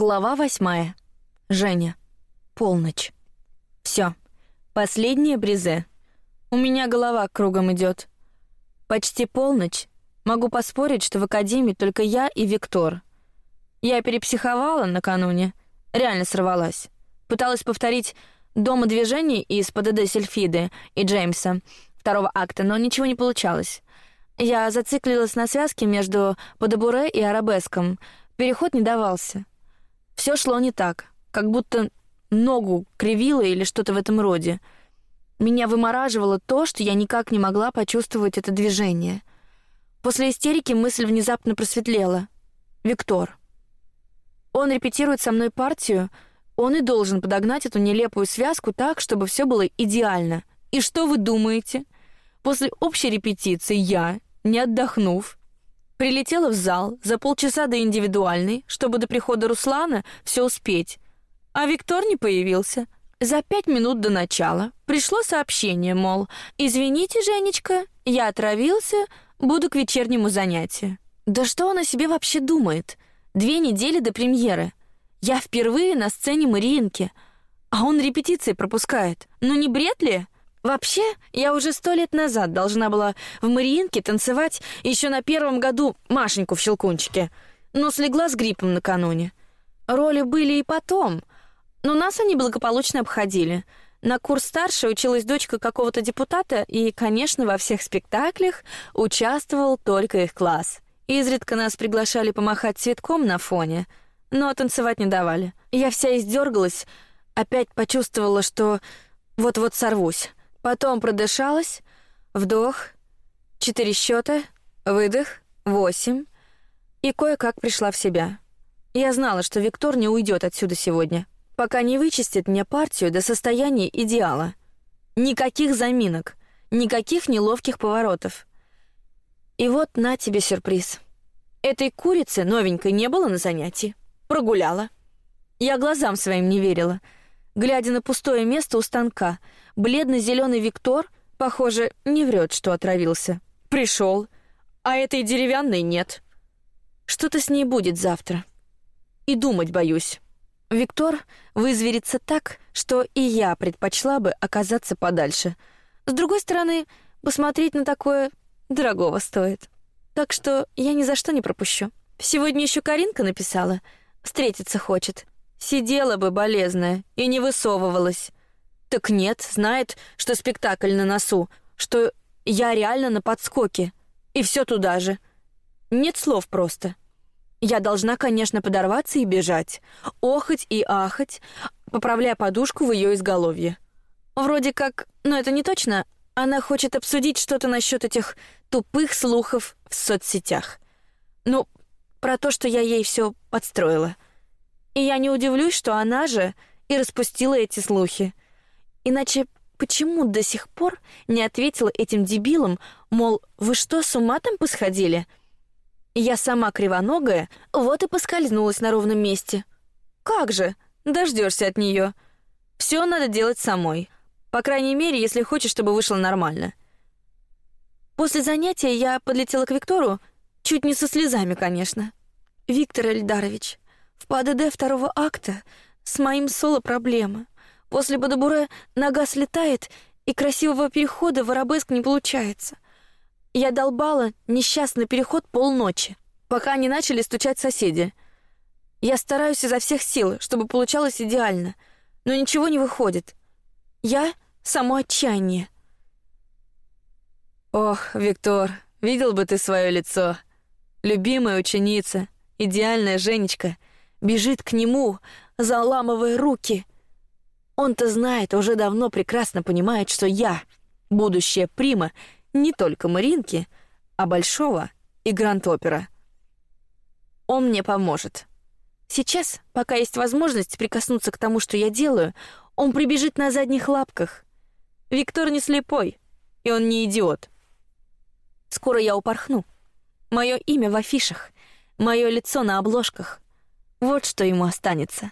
Глава восьмая. Женя. Полночь. Все. Последнее брезе. У меня голова кругом идет. Почти полночь. Могу поспорить, что в академии только я и Виктор. Я перепсиховала накануне. Реально сорвалась. Пыталась повторить дома движений из ПДД Сельфиды и Джеймса второго акта, но ничего не получалось. Я зациклилась на связке между Подобуре и Арабеском. Переход не давался. Все шло не так, как будто ногу кривило или что-то в этом роде. Меня вымораживало то, что я никак не могла почувствовать это движение. После истерики мысль внезапно просветлела. Виктор. Он репетирует со мной партию, он и должен подогнать эту нелепую связку так, чтобы все было идеально. И что вы думаете? После общей репетиции я, не отдохнув, Прилетела в зал за полчаса до индивидуальной, чтобы до прихода Руслана все успеть. А Виктор не появился. За пять минут до начала пришло сообщение, мол, «Извините, Женечка, я отравился, буду к вечернему занятию». Да что он о себе вообще думает? Две недели до премьеры. Я впервые на сцене Мариинки, а он репетиции пропускает. Ну не бред ли? Вообще, я уже сто лет назад должна была в Мариинке танцевать еще на первом году Машеньку в Щелкунчике, но слегла с гриппом накануне. Роли были и потом, но нас они благополучно обходили. На курс старше училась дочка какого-то депутата, и, конечно, во всех спектаклях участвовал только их класс. Изредка нас приглашали помахать цветком на фоне, но танцевать не давали. Я вся издергалась, опять почувствовала, что вот-вот сорвусь. Потом продышалась, вдох, четыре счета, выдох, восемь, и кое-как пришла в себя. Я знала, что Виктор не уйдет отсюда сегодня, пока не вычистит мне партию до состояния идеала. Никаких заминок, никаких неловких поворотов. И вот на тебе сюрприз. Этой курицы новенькой не было на занятии. Прогуляла. Я глазам своим не верила, глядя на пустое место у станка — Бледно-зеленый Виктор, похоже, не врет, что отравился. Пришел, а этой деревянной нет. Что-то с ней будет завтра. И думать боюсь. Виктор вызверится так, что и я предпочла бы оказаться подальше. С другой стороны, посмотреть на такое дорогого стоит. Так что я ни за что не пропущу. Сегодня еще Каринка написала, встретиться хочет. Сидела бы болезная и не высовывалась. Так нет, знает, что спектакль на носу, что я реально на подскоке. И все туда же. Нет слов просто. Я должна, конечно, подорваться и бежать, охать и ахать, поправляя подушку в ее изголовье. Вроде как, но это не точно. Она хочет обсудить что-то насчет этих тупых слухов в соцсетях. Ну, про то, что я ей все подстроила. И я не удивлюсь, что она же и распустила эти слухи. Иначе почему до сих пор не ответила этим дебилам, мол, вы что, с ума там посходили? Я сама кривоногая, вот и поскользнулась на ровном месте. Как же, дождешься от нее. Все надо делать самой. По крайней мере, если хочешь, чтобы вышло нормально. После занятия я подлетела к Виктору, чуть не со слезами, конечно. Виктор Эльдарович, в ПАДД второго акта с моим соло проблема. После Бадабуре нога слетает, и красивого перехода в арабеск не получается. Я долбала несчастный переход полночи, пока не начали стучать соседи. Я стараюсь изо всех сил, чтобы получалось идеально, но ничего не выходит. Я само отчаяние. Ох, Виктор, видел бы ты свое лицо. Любимая ученица, идеальная Женечка, бежит к нему, заламывая руки — он-то знает, уже давно прекрасно понимает, что я будущая прима не только Маринки, а большого и Гранд-опера. Он мне поможет. Сейчас, пока есть возможность прикоснуться к тому, что я делаю, он прибежит на задних лапках. Виктор не слепой, и он не идиот. Скоро я упорхну. Мое имя в афишах, мое лицо на обложках. Вот что ему останется.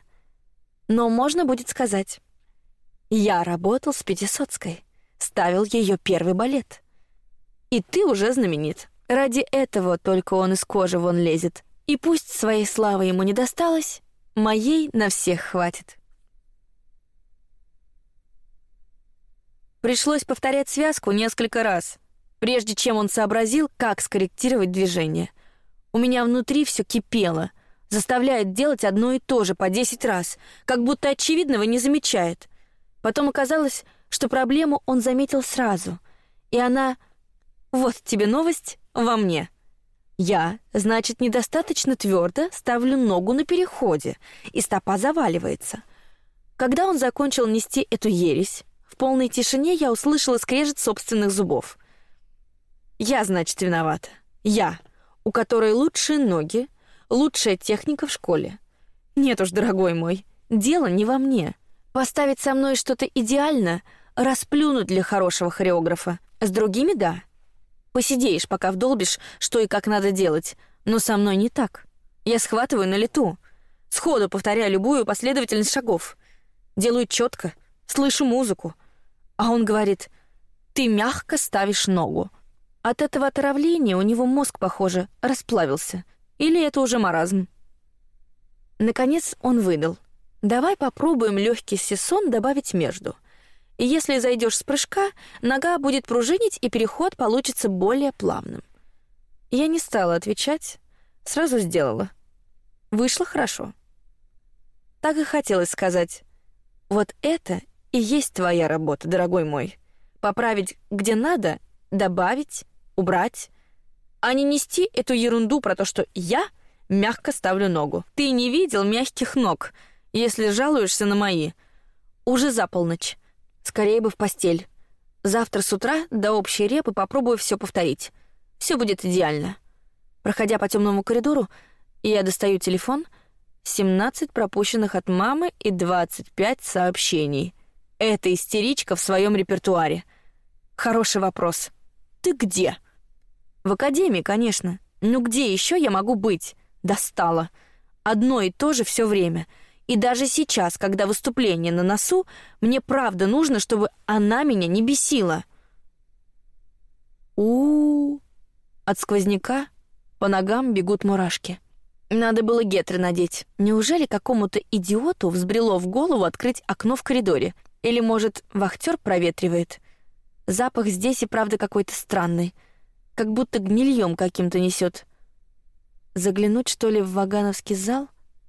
Но можно будет сказать: я работал с Пятисотской, ставил ее первый балет. И ты уже знаменит. Ради этого только он из кожи вон лезет. И пусть своей славы ему не досталось, моей на всех хватит. Пришлось повторять связку несколько раз, прежде чем он сообразил, как скорректировать движение. У меня внутри все кипело, заставляет делать одно и то же по десять раз, как будто очевидного не замечает. Потом оказалось, что проблему он заметил сразу, и она вот тебе новость во мне. Я, значит, недостаточно твердо ставлю ногу на переходе, и стопа заваливается. Когда он закончил нести эту ересь, в полной тишине я услышала скрежет собственных зубов. Я, значит, виновата. Я, у которой лучшие ноги, лучшая техника в школе. Нет уж, дорогой мой, дело не во мне. Поставить со мной что-то идеально, расплюнуть для хорошего хореографа. С другими да. Посидеешь, пока вдолбишь, что и как надо делать. Но со мной не так. Я схватываю на лету, сходу повторяю любую последовательность шагов, делаю четко, слышу музыку, а он говорит: "Ты мягко ставишь ногу". От этого отравления у него мозг, похоже, расплавился. Или это уже маразм? Наконец он выдал: "Давай попробуем легкий сессон добавить между" и если зайдешь с прыжка, нога будет пружинить, и переход получится более плавным. Я не стала отвечать, сразу сделала. Вышло хорошо. Так и хотелось сказать. Вот это и есть твоя работа, дорогой мой. Поправить, где надо, добавить, убрать, а не нести эту ерунду про то, что я мягко ставлю ногу. Ты не видел мягких ног, если жалуешься на мои. Уже за полночь. Скорее бы в постель. Завтра с утра до общей репы попробую все повторить. Все будет идеально. Проходя по темному коридору, я достаю телефон. 17 пропущенных от мамы и 25 сообщений. Это истеричка в своем репертуаре. Хороший вопрос. Ты где? В академии, конечно. Ну где еще я могу быть? Достала. Одно и то же все время. И даже сейчас, когда выступление на носу, мне правда нужно, чтобы она меня не бесила. У, -у, -у. от сквозняка по ногам бегут мурашки. Надо было гетры надеть. Неужели какому-то идиоту взбрело в голову открыть окно в коридоре? Или может вахтер проветривает? Запах здесь и правда какой-то странный, как будто гнильем каким-то несет. Заглянуть что ли в Вагановский зал?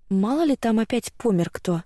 Мало ли там опять помер кто.